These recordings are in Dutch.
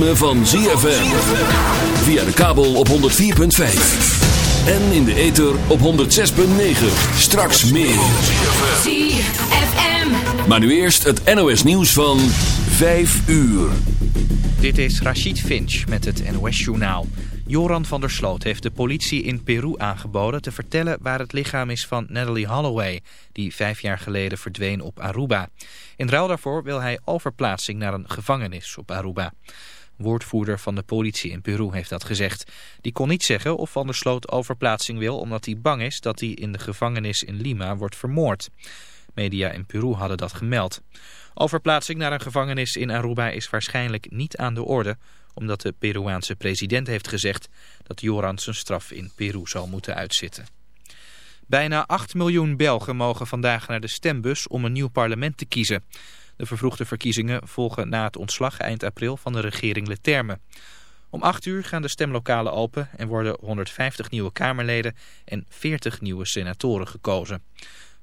Ritme van ZFM. Via de kabel op 104.5. En in de ether op 106.9. Straks meer. ZFM. Maar nu eerst het NOS nieuws van 5 uur. Dit is Rachid Finch met het NOS-journaal. Joran van der Sloot heeft de politie in Peru aangeboden te vertellen waar het lichaam is van Natalie Holloway, die vijf jaar geleden verdween op Aruba. In ruil daarvoor wil hij overplaatsing naar een gevangenis op Aruba. Woordvoerder van de politie in Peru heeft dat gezegd. Die kon niet zeggen of Van der Sloot overplaatsing wil omdat hij bang is dat hij in de gevangenis in Lima wordt vermoord. Media in Peru hadden dat gemeld. Overplaatsing naar een gevangenis in Aruba is waarschijnlijk niet aan de orde omdat de Peruaanse president heeft gezegd dat Joran zijn straf in Peru zal moeten uitzitten. Bijna 8 miljoen Belgen mogen vandaag naar de stembus om een nieuw parlement te kiezen. De vervroegde verkiezingen volgen na het ontslag eind april van de regering Leterme. Om 8 uur gaan de stemlokalen open en worden 150 nieuwe Kamerleden en 40 nieuwe senatoren gekozen.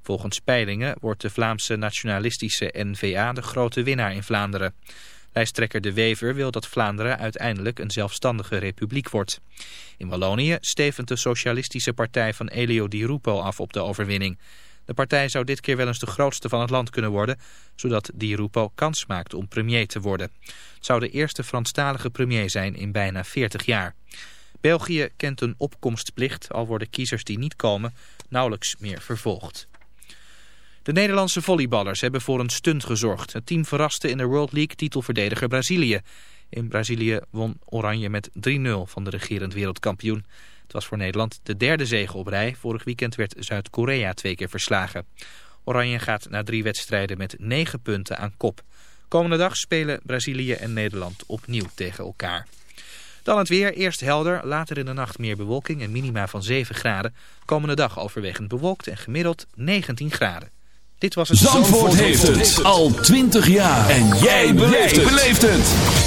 Volgens peilingen wordt de Vlaamse nationalistische N-VA de grote winnaar in Vlaanderen. Lijsttrekker De Wever wil dat Vlaanderen uiteindelijk een zelfstandige republiek wordt. In Wallonië stevent de socialistische partij van Elio Di Rupo af op de overwinning. De partij zou dit keer wel eens de grootste van het land kunnen worden, zodat Di Rupo kans maakt om premier te worden. Het zou de eerste Franstalige premier zijn in bijna 40 jaar. België kent een opkomstplicht, al worden kiezers die niet komen nauwelijks meer vervolgd. De Nederlandse volleyballers hebben voor een stunt gezorgd. Het team verraste in de World League titelverdediger Brazilië. In Brazilië won Oranje met 3-0 van de regerend wereldkampioen. Het was voor Nederland de derde zege op rij. Vorig weekend werd Zuid-Korea twee keer verslagen. Oranje gaat na drie wedstrijden met 9 punten aan kop. Komende dag spelen Brazilië en Nederland opnieuw tegen elkaar. Dan het weer, eerst helder, later in de nacht meer bewolking en minima van 7 graden. Komende dag overwegend bewolkt en gemiddeld 19 graden. Dit was het Zandvoort, heeft het al 20 jaar. En jij beleeft het.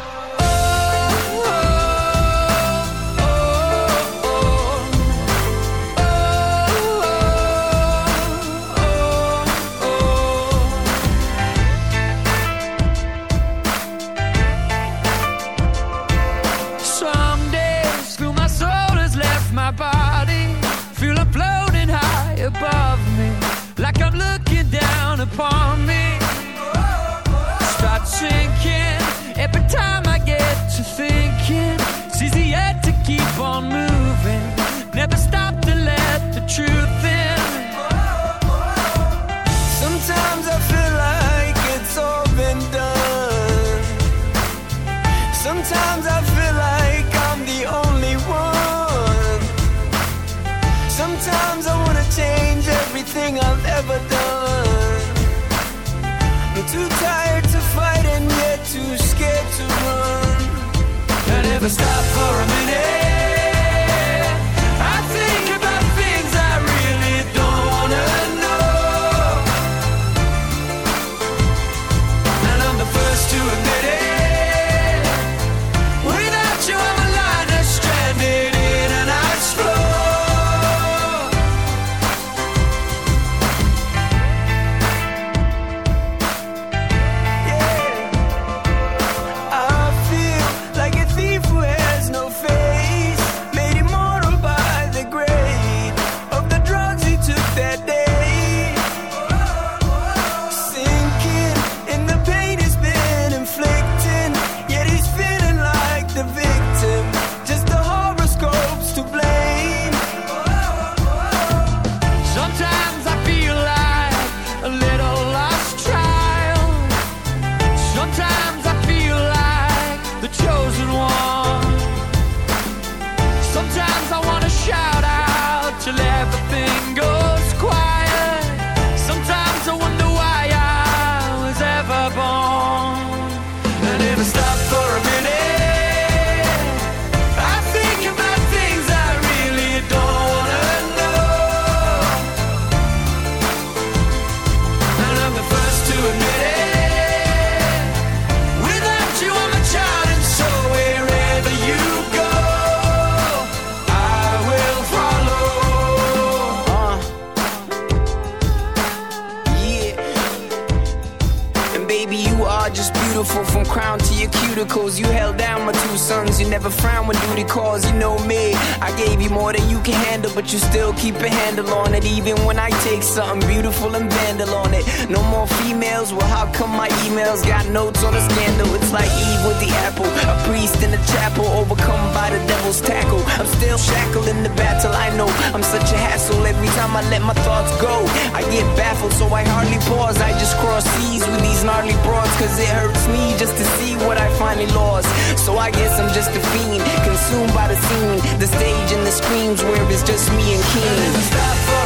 so I hardly pause. I just cross seas with these gnarly broads, cause it hurts me just to see what I finally lost. So I guess I'm just a fiend, consumed by the scene, the stage and the screams where it's just me and King. Stop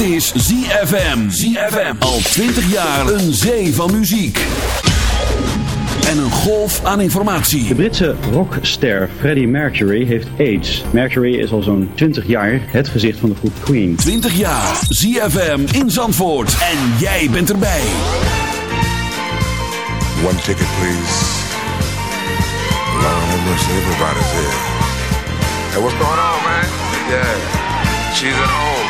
Dit is ZFM. ZFM. Al 20 jaar een zee van muziek. En een golf aan informatie. De Britse rockster Freddie Mercury heeft AIDS. Mercury is al zo'n 20 jaar het gezicht van de groep Queen. 20 jaar. ZFM in Zandvoort. En jij bent erbij. One ticket please. Long is everybody's here. Hey, what's going on, man? Yeah, she's at home.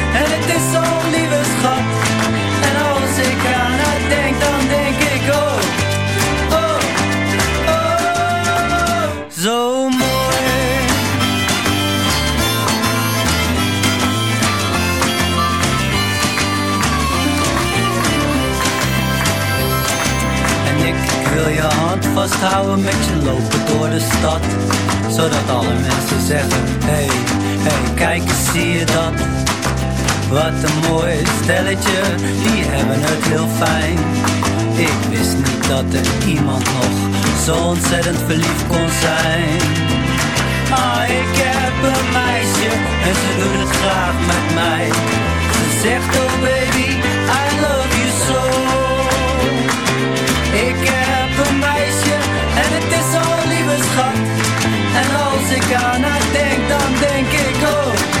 en het is zo'n lieve schat. En als ik aan haar denk, dan denk ik oh, oh, oh, zo mooi. En ik, wil je hand vasthouden met je lopen door de stad. Zodat alle mensen zeggen, hey, hey, kijk eens, zie je dat? Wat een mooi stelletje, die hebben het heel fijn. Ik wist niet dat er iemand nog zo ontzettend verliefd kon zijn. Ah, ik heb een meisje en ze doet het graag met mij. Ze zegt, oh baby, I love you so. Ik heb een meisje en het is zo'n lieve schat. En als ik aan haar denk, dan denk ik oh,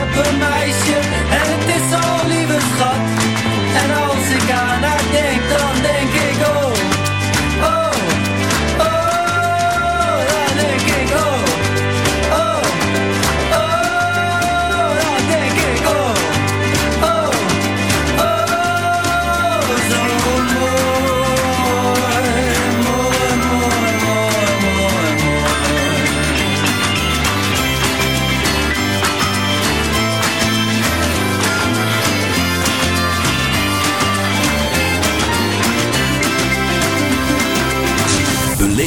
meisje en het is zo'n lieve schat. En als ik aan haar denk, dan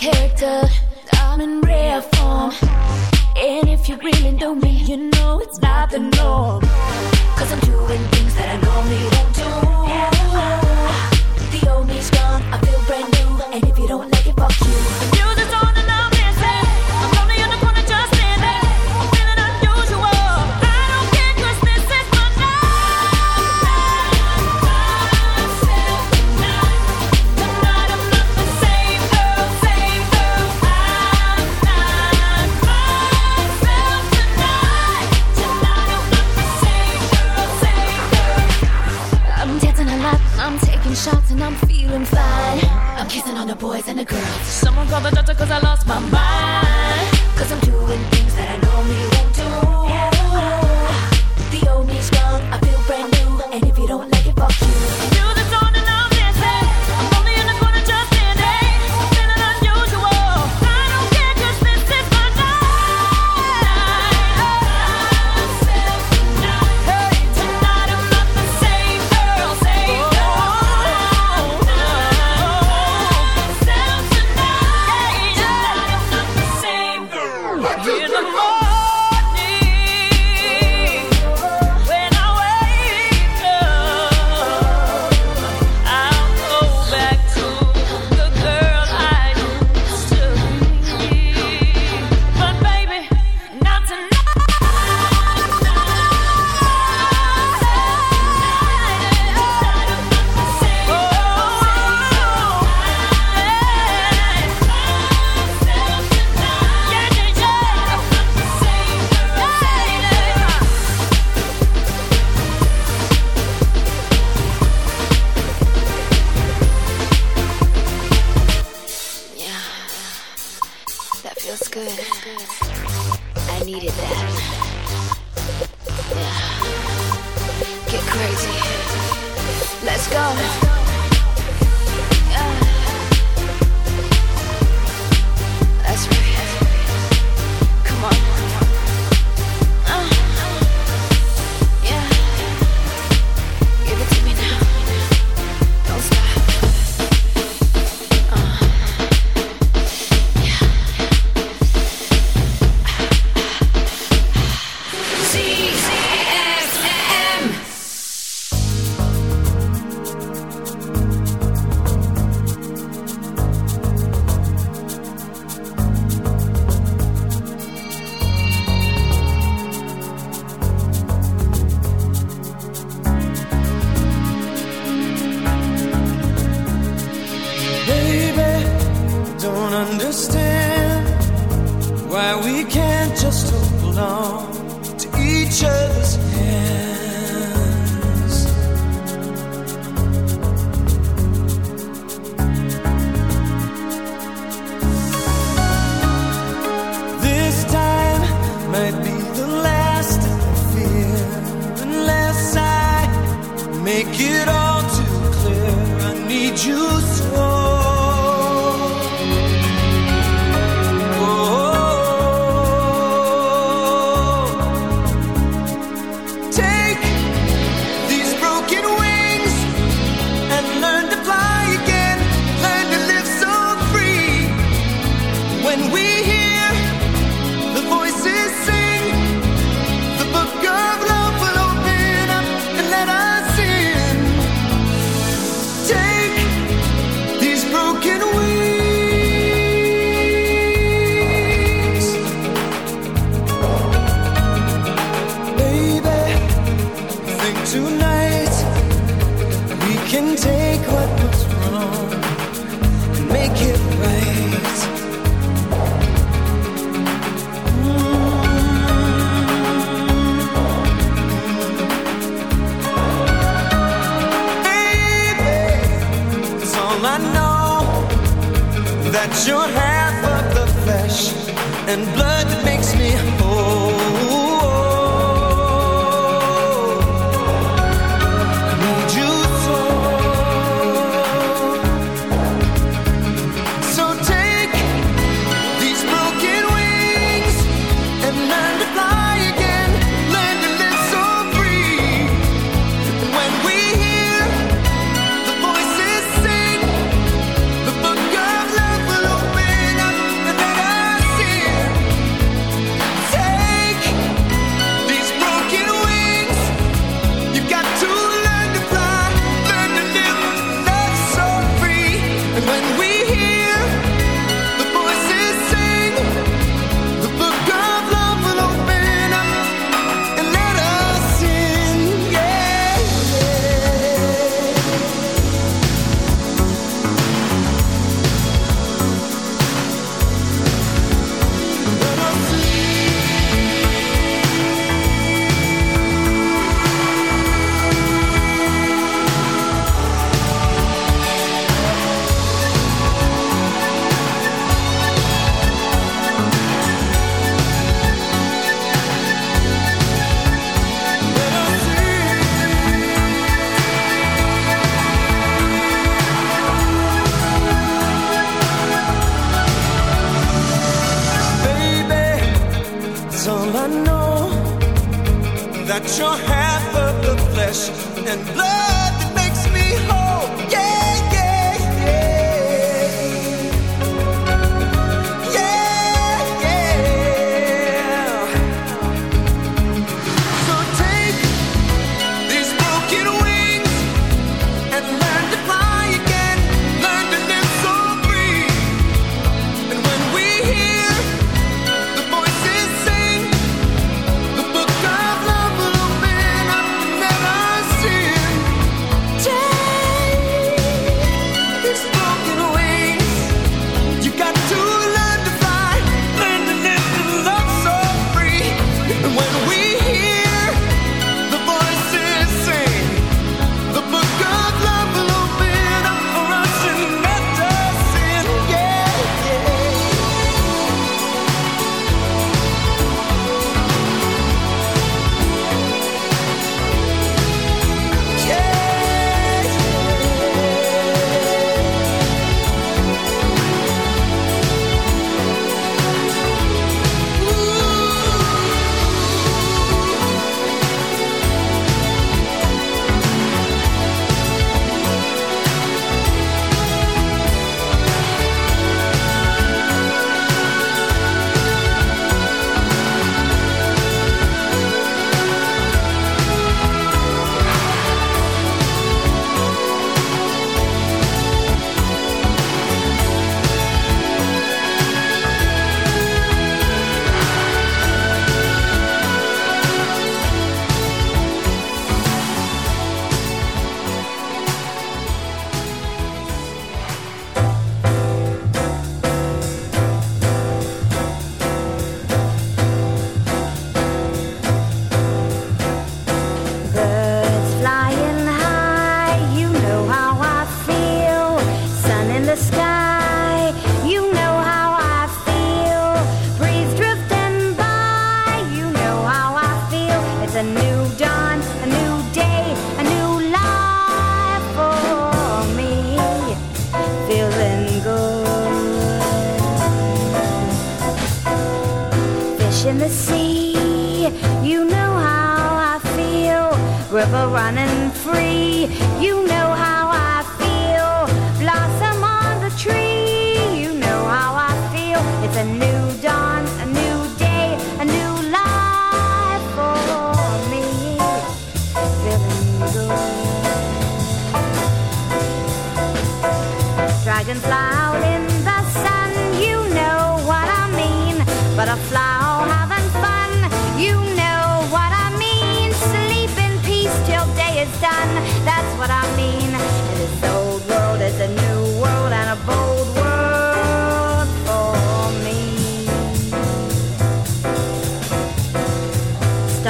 character, I'm in rare form. And if you really know me, you know it's not the norm. Cause I'm doing things that I normally don't do. The old me's gone, I feel brand new. And if you don't like it, fuck you. the boys and the girls. Someone call the doctor cause I lost my mind. Cause I'm doing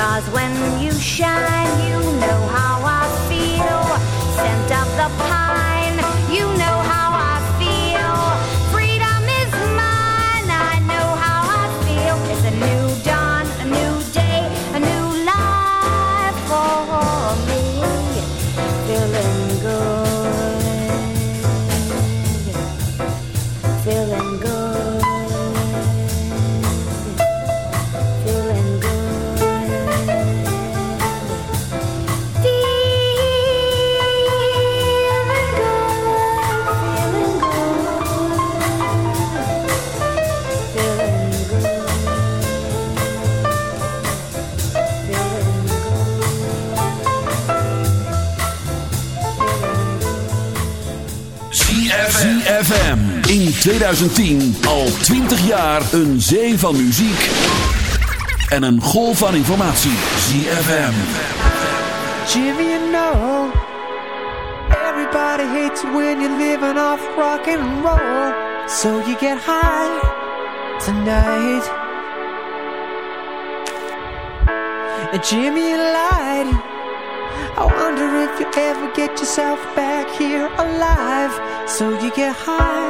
stars when you shine. You 2010 al 20 jaar een zee van muziek en een golf van informatie. ZFM. Jimmy, you know, everybody hates when you're living off rock and roll. So you get high tonight. Jimmy, Jimmy lied. I wonder if you ever get yourself back here alive. So you get high.